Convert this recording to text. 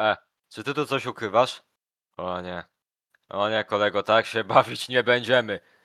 E, czy ty tu coś ukrywasz? O nie. O nie, kolego, tak się bawić nie będziemy.